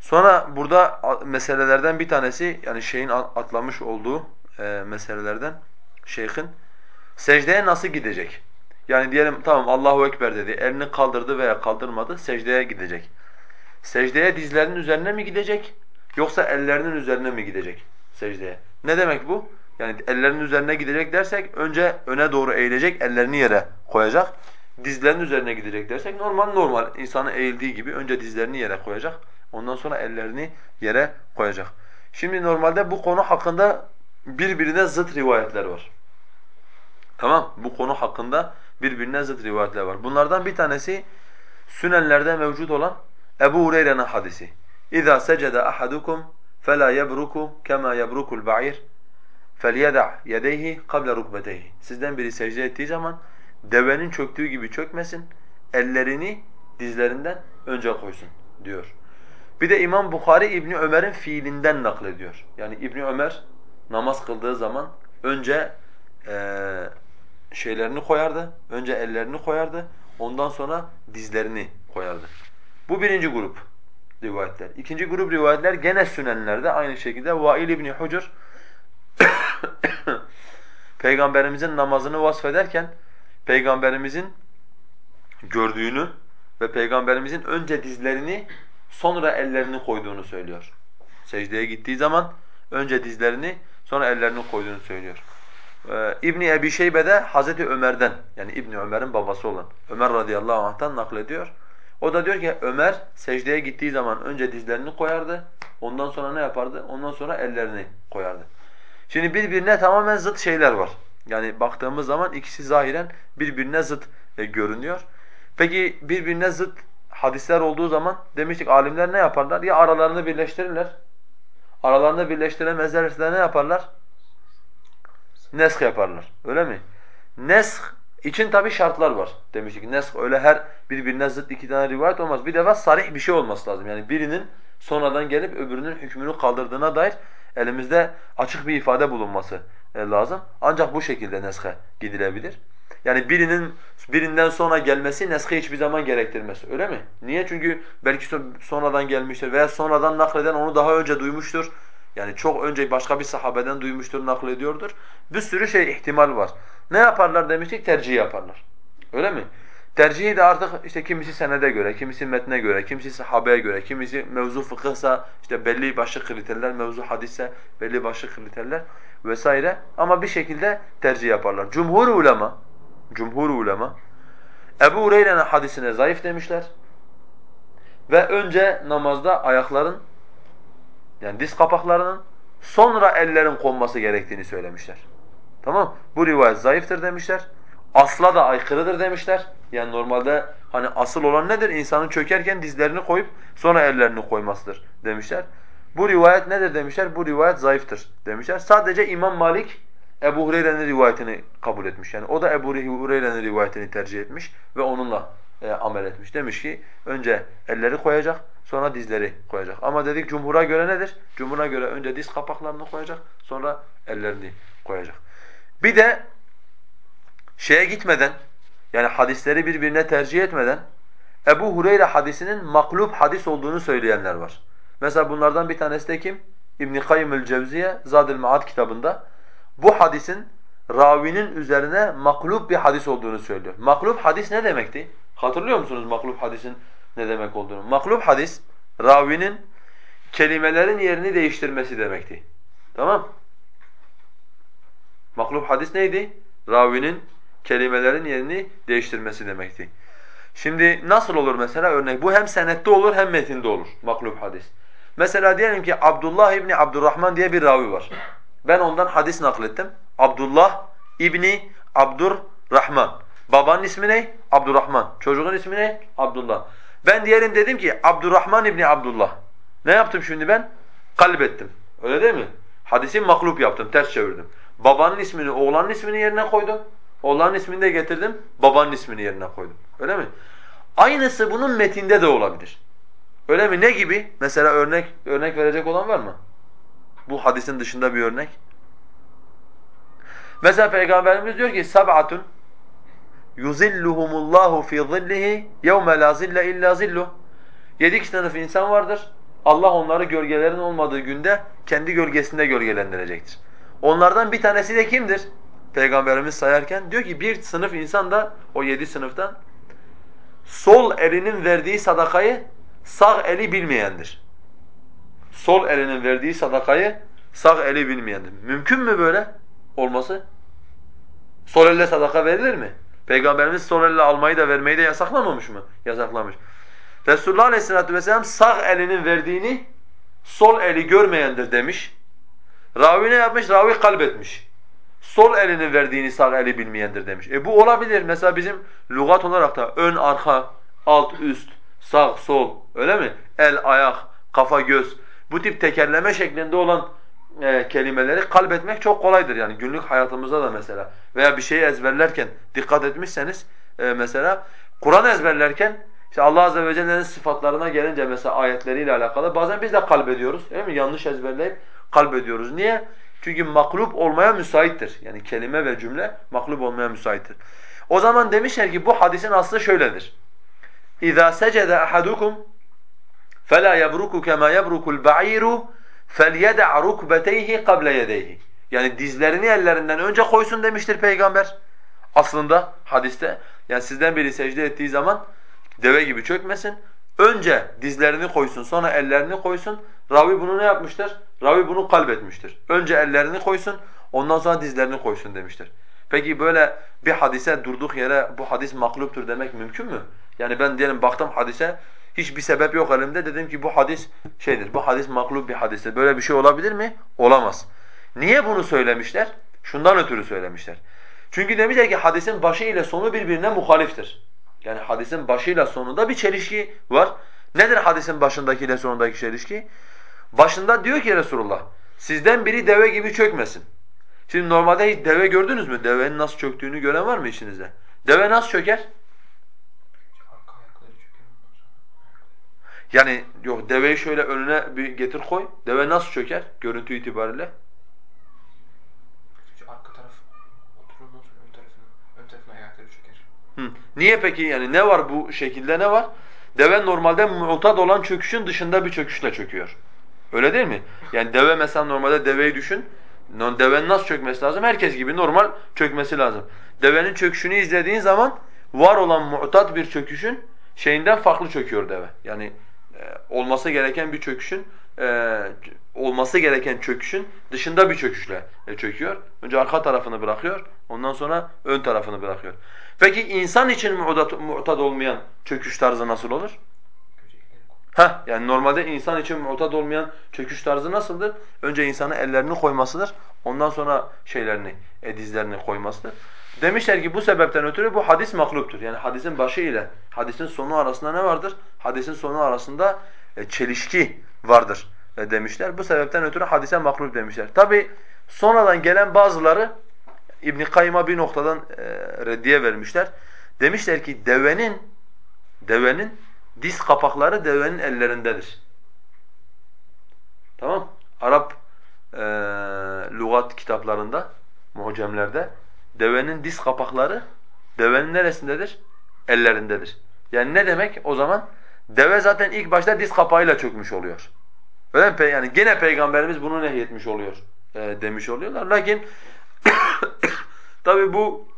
Sonra burada meselelerden bir tanesi yani şeyin atlamış olduğu e, meselelerden şeyhin secdeye nasıl gidecek? Yani diyelim tamam Allahu ekber dedi. Elini kaldırdı veya kaldırmadı secdeye gidecek. secdeye dizlerinin üzerine mi gidecek yoksa ellerinin üzerine mi gidecek secdeye? Ne demek bu? Yani ellerinin üzerine gidecek dersek önce öne doğru eğilecek, ellerini yere koyacak. Dizlerinin üzerine gidecek dersek normal normal insanın eğildiği gibi önce dizlerini yere koyacak. Ondan sonra ellerini yere koyacak. Şimdi normalde bu konu hakkında birbirine zıt rivayetler var. Tamam? Bu konu hakkında birbirine zıt rivayetler var. Bunlardan bir tanesi Sünenlerde mevcut olan Ebu Hureyre'nin hadisi. اِذَا سَجَدَ أَحَدُكُمْ فَلَا يَبْرُكُ كَمَا يَبْرُكُ الْبَعِيرِ فَلْيَدَعْ يَدَيْهِ قَبْلَ رُكْبَتَيْهِ Sizden biri secde ettiği zaman devenin çöktüğü gibi çökmesin, ellerini dizlerinden önce koysun diyor. Bir de İmam Bukhari İbni Ömer'in fiilinden naklediyor. Yani İbni Ömer namaz kıldığı zaman önce ee, şeylerini koyardı, önce ellerini koyardı, ondan sonra dizlerini koyardı. Bu birinci grup rivayetler. İkinci grup rivayetler gene sünenlerde aynı şekilde Vail İbni Hucur Peygamberimizin namazını vasfederken Peygamberimizin gördüğünü ve Peygamberimizin önce dizlerini sonra ellerini koyduğunu söylüyor. Secdeye gittiği zaman önce dizlerini sonra ellerini koyduğunu söylüyor. Ee, İbni Ebi Şeybe de Hazreti Ömer'den yani İbni Ömer'in babası olan Ömer radıyallahu anh'tan naklediyor. O da diyor ki Ömer secdeye gittiği zaman önce dizlerini koyardı. Ondan sonra ne yapardı? Ondan sonra ellerini koyardı. Şimdi birbirine tamamen zıt şeyler var. Yani baktığımız zaman ikisi zahiren birbirine zıt e, görünüyor. Peki birbirine zıt hadisler olduğu zaman demiştik alimler ne yaparlar? Ya aralarını birleştirirler. Aralarını birleştiremezlerse ne yaparlar? Nesk yaparlar. Öyle mi? Nesk için tabi şartlar var demiştik. Nesk öyle her birbirine zıt iki tane rivayet olmaz. Bir defa sarih bir şey olması lazım. Yani birinin sonradan gelip öbürünün hükmünü kaldırdığına dair elimizde açık bir ifade bulunması e, lazım. Ancak bu şekilde neske gidilebilir. Yani birinin birinden sonra gelmesi neske hiçbir zaman gerektirmez. Öyle mi? Niye? Çünkü belki sonradan gelmiştir veya sonradan nakleden onu daha önce duymuştur. Yani çok önce başka bir sahabeden duymuştur, naklediyordur. Bir sürü şey ihtimal var. Ne yaparlar demiştik? Tercih yaparlar. Öyle mi? Tercihi de artık işte kimisi senede göre, kimisi metne göre, kimisi sahabeye göre, kimisi mevzu fıkıhsa işte belli başlı kriterler, mevzu hadisse belli başlı kriterler vesaire. Ama bir şekilde tercih yaparlar. Cumhur ulema, cumhur ulema Ebu Hureyre'nin hadisine zayıf demişler. Ve önce namazda ayakların yani diz kapaklarının sonra ellerin konması gerektiğini söylemişler. Tamam Bu rivayet zayıftır demişler. Asla da aykırıdır demişler. Yani normalde hani asıl olan nedir? İnsanın çökerken dizlerini koyup sonra ellerini koymasıdır demişler. Bu rivayet nedir demişler? Bu rivayet zayıftır demişler. Sadece İmam Malik Ebu Hureyre'nin rivayetini kabul etmiş. Yani o da Ebu Hureyre'nin rivayetini tercih etmiş ve onunla e, amel etmiş. Demiş ki önce elleri koyacak, sonra dizleri koyacak. Ama dedik cumhura göre nedir? Cumhura göre önce diz kapaklarını koyacak, sonra ellerini koyacak. Bir de şeye gitmeden, yani hadisleri birbirine tercih etmeden Ebu Hureyre hadisinin maklub hadis olduğunu söyleyenler var. Mesela bunlardan bir tanesi de kim? İbn Kayyim el-Cevziye Zadül Maad kitabında bu hadisin ravinin üzerine maklub bir hadis olduğunu söylüyor. Maklub hadis ne demekti? Hatırlıyor musunuz maklub hadisin ne demek olduğunu? Maklub hadis ravinin kelimelerin yerini değiştirmesi demekti. Tamam? Maklub hadis neydi? Ravinin kelimelerin yerini değiştirmesi demekti. Şimdi nasıl olur mesela örnek? Bu hem senette olur hem metinde olur maklub hadis. Mesela diyelim ki Abdullah İbni Abdurrahman diye bir ravi var. Ben ondan hadis naklettim. Abdullah İbni Abdurrahman. Babanın ismi ne? Abdurrahman. Çocuğun ismi ne? Abdullah. Ben diyelim dedim ki Abdurrahman İbni Abdullah. Ne yaptım şimdi ben? Kalbettim. Öyle değil mi? Hadisi maklub yaptım, ters çevirdim. Babanın ismini oğlanın ismini yerine koydum. Oğlanın ismini de getirdim, babanın ismini yerine koydum. Öyle mi? Aynısı bunun metinde de olabilir. Öyle mi? Ne gibi? Mesela örnek örnek verecek olan var mı? Bu hadisin dışında bir örnek. Mesela Peygamberimiz diyor ki sab'atun yuzilluhumullahu fi zillihi yevme la zille illa zilluh. Yedi sınıf insan vardır. Allah onları gölgelerin olmadığı günde kendi gölgesinde gölgelendirecektir. Onlardan bir tanesi de kimdir? Peygamberimiz sayarken diyor ki bir sınıf insan da o yedi sınıftan sol elinin verdiği sadakayı sağ eli bilmeyendir. Sol elinin verdiği sadakayı sağ eli bilmeyendir. Mümkün mü böyle olması? Sol elle sadaka verilir mi? Peygamberimiz sol almayı da vermeyi de yasaklamamış mı? Yasaklamış. Resulullah Aleyhisselatü Vesselam sağ elinin verdiğini sol eli görmeyendir demiş. Ravi ne yapmış? Ravi kalbetmiş. Sol elinin verdiğini sağ eli bilmeyendir demiş. E bu olabilir. Mesela bizim lügat olarak da ön, arka, alt, üst, sağ, sol öyle mi? El, ayak, kafa, göz. Bu tip tekerleme şeklinde olan e, kelimeleri kalbetmek çok kolaydır. Yani günlük hayatımızda da mesela veya bir şeyi ezberlerken dikkat etmişseniz e, mesela Kur'an ezberlerken işte Allah azze ve celle'nin sıfatlarına gelince mesela ayetleriyle alakalı bazen biz de kalbediyoruz. Değil mi? Yanlış ezberleyip kalbediyoruz. Niye? Çünkü maklub olmaya müsaittir. Yani kelime ve cümle maklub olmaya müsaittir. O zaman demişler ki bu hadisin aslı şöyledir. اِذَا سَجَدَ أَحَدُكُمْ فَلَا يَبْرُكُ كَمَا يَبْرُكُ الْبَعِيرُ فَلْيَدَعْ رُكْبَتَيْهِ قَبْلَ يَدَيْهِ Yani dizlerini ellerinden önce koysun demiştir Peygamber. Aslında hadiste yani sizden biri secde ettiği zaman deve gibi çökmesin. Önce dizlerini koysun sonra ellerini koysun. Ravi bunu ne yapmıştır? Ravi bunu kalbetmiştir. Önce ellerini koysun ondan sonra dizlerini koysun demiştir. Peki böyle bir hadise durduk yere bu hadis makluptur demek mümkün mü? Yani ben diyelim baktım hadise hiçbir sebep yok elimde dedim ki bu hadis şeydir. Bu hadis maklub bir hadistir. Böyle bir şey olabilir mi? Olamaz. Niye bunu söylemişler? Şundan ötürü söylemişler. Çünkü demişler ki hadisin başı ile sonu birbirine muhaliftir. Yani hadisin başıyla sonunda bir çelişki var. Nedir hadisin başındaki ile sonundaki çelişki? Başında diyor ki Resulullah, sizden biri deve gibi çökmesin. Şimdi normalde hiç deve gördünüz mü? Devenin nasıl çöktüğünü gören var mı içinizde? Deve nasıl çöker? Yani yok deveyi şöyle önüne bir getir koy. Deve nasıl çöker görüntü itibariyle?
Arka taraf oturur ön tarafına, ön tarafına ayakları çöker.
Hı. Niye peki yani ne var bu şekilde ne var? Deve normalde muhtad olan çöküşün dışında bir çöküşle çöküyor. Öyle değil mi? Yani deve mesela normalde deveyi düşün. Devenin nasıl çökmesi lazım? Herkes gibi normal çökmesi lazım. Devenin çöküşünü izlediğin zaman var olan muhtad bir çöküşün şeyinden farklı çöküyor deve. Yani olması gereken bir çöküşün e, olması gereken çöküşün dışında bir çöküşle e, çöküyor. Önce arka tarafını bırakıyor, ondan sonra ön tarafını bırakıyor. Peki insan için mu'tad olmayan çöküş tarzı nasıl olur? Ha, yani normalde insan için mu'tad olmayan çöküş tarzı nasıldır? Önce insanın ellerini koymasıdır. Ondan sonra şeylerini, e, dizlerini koymasıdır. Demişler ki bu sebepten ötürü bu hadis makluptur. Yani hadisin başı ile hadisin sonu arasında ne vardır? Hadisin sonu arasında e, çelişki vardır e, demişler. Bu sebepten ötürü hadise maklup demişler. Tabi sonradan gelen bazıları İbn Kayyım'a bir noktadan e, reddiye vermişler. Demişler ki devenin devenin diz kapakları devenin ellerindedir. Tamam? Arap e, lügat kitaplarında, muhcemlerde devenin diz kapakları devenin neresindedir? Ellerindedir. Yani ne demek o zaman? Deve zaten ilk başta diz kapağıyla çökmüş oluyor. Öyle mi? Yani gene peygamberimiz bunu nehyetmiş oluyor e, demiş oluyorlar. Lakin tabi bu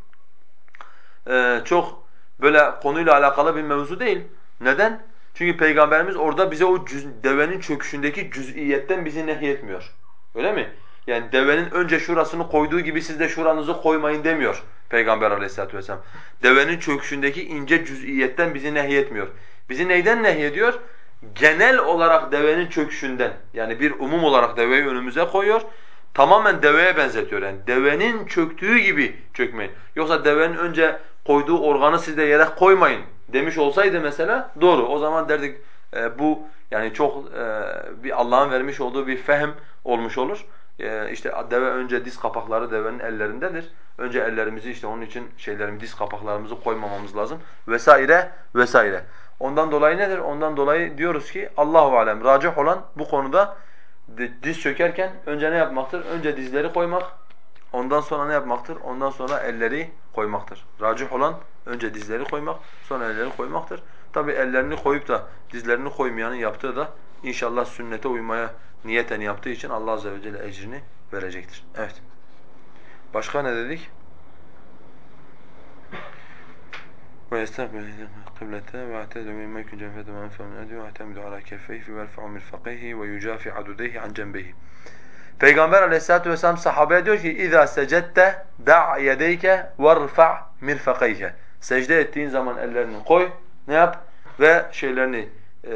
e, çok böyle konuyla alakalı bir mevzu değil. Neden? Çünkü peygamberimiz orada bize o cüz, devenin çöküşündeki cüz'iyetten bizi nehyetmiyor. Öyle mi? Yani devenin önce şurasını koyduğu gibi siz de şuranızı koymayın demiyor Peygamber aleyhissalatu vesselam. Devenin çöküşündeki ince cüz'iyetten bizi nehyetmiyor. Bizi neyden nehyediyor? Genel olarak devenin çöküşünden yani bir umum olarak deveyi önümüze koyuyor. Tamamen deveye benzetiyor yani devenin çöktüğü gibi çökmeyin. Yoksa devenin önce koyduğu organı siz de yere koymayın demiş olsaydı mesela doğru. O zaman derdik e, bu yani çok e, bir Allah'ın vermiş olduğu bir fehm olmuş olur. E, işte deve önce diz kapakları devenin ellerindedir. Önce ellerimizi işte onun için şeylerimizi diz kapaklarımızı koymamamız lazım vesaire vesaire. Ondan dolayı nedir? Ondan dolayı diyoruz ki Allahu alem racih olan bu konuda diz çökerken önce ne yapmaktır? Önce dizleri koymak, ondan sonra ne yapmaktır? Ondan sonra elleri koymaktır. Racih olan önce dizleri koymak, sonra elleri koymaktır. Tabi ellerini koyup da dizlerini koymayanın yaptığı da inşallah sünnete uymaya niyeten yaptığı için Allah azze ve celle ecrini verecektir. Evet. Başka ne dedik? ويستقبل القبلة واعتذر مما يكون جنفته وأنفه من أدوه واعتمد على كفيه ويرفع مرفقيه ويجافي عدديه عن جنبه Peygamber aleyhissalatu vesselam sahabeye diyor ki اِذَا سَجَدْتَ دَعْ يَدَيْكَ وَارْفَعْ مِرْفَقَيْكَ Secde ettiğin zaman ellerini koy, ne yap? Ve şeylerini, e,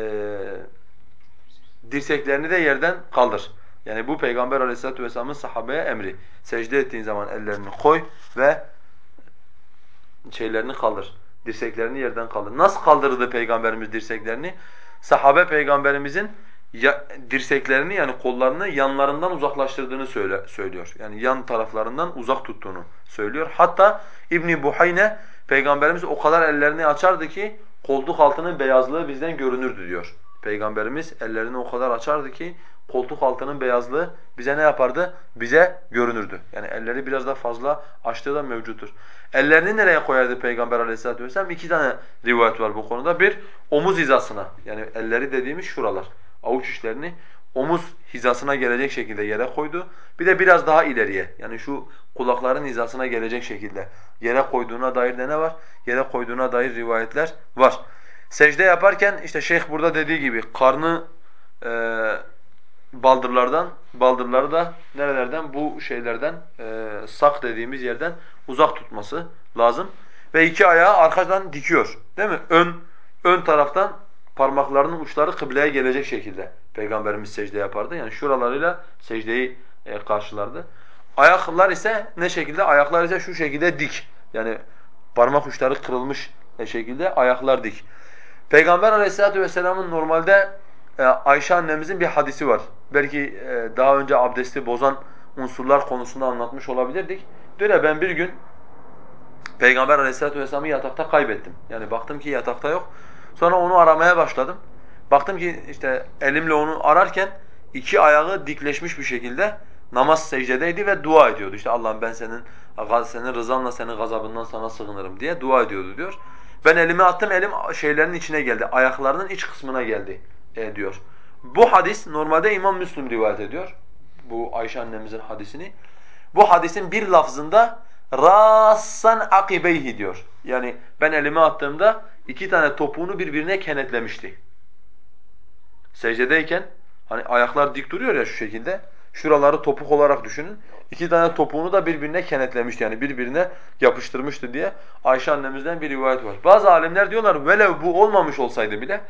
dirseklerini de yerden kaldır. Yani bu Peygamber aleyhissalatu vesselamın sahabeye emri. Secde ettiğin zaman ellerini koy ve şeylerini kaldır. Dirseklerini yerden kaldır. Nasıl kaldırdı Peygamberimiz dirseklerini? Sahabe Peygamberimizin ya, dirseklerini yani kollarını yanlarından uzaklaştırdığını söyle, söylüyor. Yani yan taraflarından uzak tuttuğunu söylüyor. Hatta İbn Buhayne Peygamberimiz o kadar ellerini açardı ki koltuk altının beyazlığı bizden görünürdü diyor. Peygamberimiz ellerini o kadar açardı ki koltuk altının beyazlığı bize ne yapardı? Bize görünürdü. Yani elleri biraz daha fazla açtığı da mevcuttur. Ellerini nereye koyardı Peygamber aleyhissalatu vesselam? İki tane rivayet var bu konuda. Bir, omuz hizasına. Yani elleri dediğimiz şuralar. Avuç içlerini omuz hizasına gelecek şekilde yere koydu. Bir de biraz daha ileriye. Yani şu kulakların hizasına gelecek şekilde yere koyduğuna dair de ne var? Yere koyduğuna dair rivayetler var. Secde yaparken işte şeyh burada dediği gibi karnı e, baldırlardan, baldırları da nerelerden? Bu şeylerden, e, sak dediğimiz yerden uzak tutması lazım. Ve iki ayağı arkadan dikiyor. Değil mi? Ön ön taraftan parmaklarının uçları kıbleye gelecek şekilde Peygamberimiz secde yapardı. Yani şuralarıyla secdeyi e, karşılardı. Ayaklar ise ne şekilde? Ayaklar ise şu şekilde dik. Yani parmak uçları kırılmış şekilde ayaklar dik. Peygamber aleyhissalatu vesselamın normalde e, Ayşe annemizin bir hadisi var. Belki e, daha önce abdesti bozan unsurlar konusunda anlatmış olabilirdik. Diyor ya ben bir gün Peygamber aleyhissalatu vesselam'ı yatakta kaybettim. Yani baktım ki yatakta yok. Sonra onu aramaya başladım. Baktım ki işte elimle onu ararken iki ayağı dikleşmiş bir şekilde namaz secdedeydi ve dua ediyordu. İşte Allah'ım ben senin senin rızanla senin gazabından sana sığınırım diye dua ediyordu diyor. Ben elimi attım, elim şeylerin içine geldi, ayaklarının iç kısmına geldi e, diyor. Bu hadis normalde İmam Müslim rivayet ediyor. Bu Ayşe annemizin hadisini. Bu hadisin bir lafzında rassan akibeyhi diyor. Yani ben elimi attığımda iki tane topuğunu birbirine kenetlemişti. Secdedeyken hani ayaklar dik duruyor ya şu şekilde. Şuraları topuk olarak düşünün. İki tane topuğunu da birbirine kenetlemişti yani birbirine yapıştırmıştı diye Ayşe annemizden bir rivayet var. Bazı alimler diyorlar velev bu olmamış olsaydı bile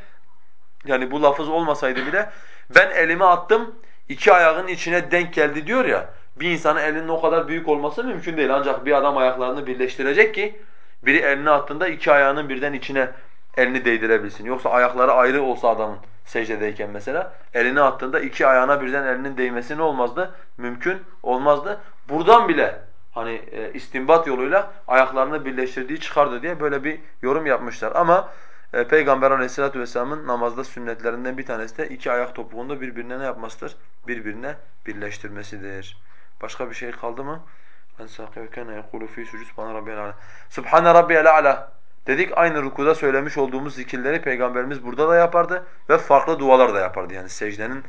yani bu lafız olmasaydı bile ben elimi attım iki ayağın içine denk geldi diyor ya bir insanın elinin o kadar büyük olması mümkün değil ancak bir adam ayaklarını birleştirecek ki biri elini attığında iki ayağının birden içine elini değdirebilsin. Yoksa ayakları ayrı olsa adamın secdedeyken mesela elini attığında iki ayağına birden elinin değmesi ne olmazdı? Mümkün olmazdı. Buradan bile hani e, istinbat yoluyla ayaklarını birleştirdiği çıkardı diye böyle bir yorum yapmışlar. Ama e, Peygamber Aleyhisselatü vesselamın namazda sünnetlerinden bir tanesi de iki ayak topuğunda birbirine ne yapmasıdır? Birbirine birleştirmesidir. Başka bir şey kaldı mı? En sâkî ve kâne yekûlü fî sucud subhâne rabbiyel a'lâ. Subhâne rabbiyel a'lâ Dedik aynı rukuda söylemiş olduğumuz zikirleri Peygamberimiz burada da yapardı ve farklı dualar da yapardı. Yani secdenin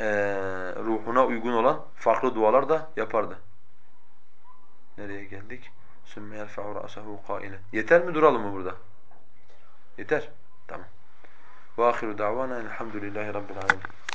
e, ruhuna uygun olan farklı dualar da yapardı. Nereye geldik? ثُمَّ يَرْفَعُ رَأْسَهُ قَائِلًا Yeter mi duralım mı burada? Yeter. Tamam. وَآخِرُ دَعْوَانَا الْحَمْدُ لِلّٰهِ رَبِّ الْعَالَمِينَ